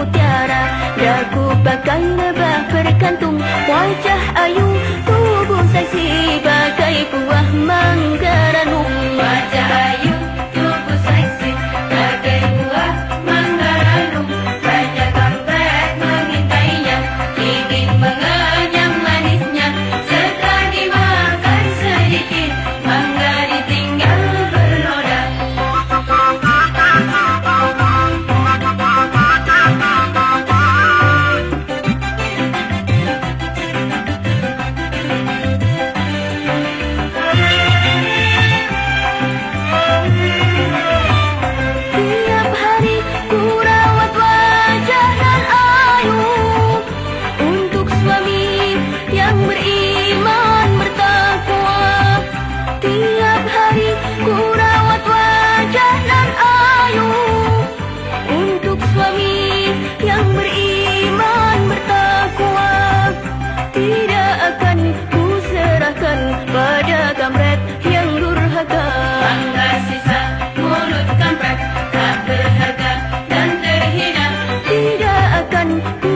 mutiara Daku bakal lebah berkantung Wajah ayu tubuh seksi money.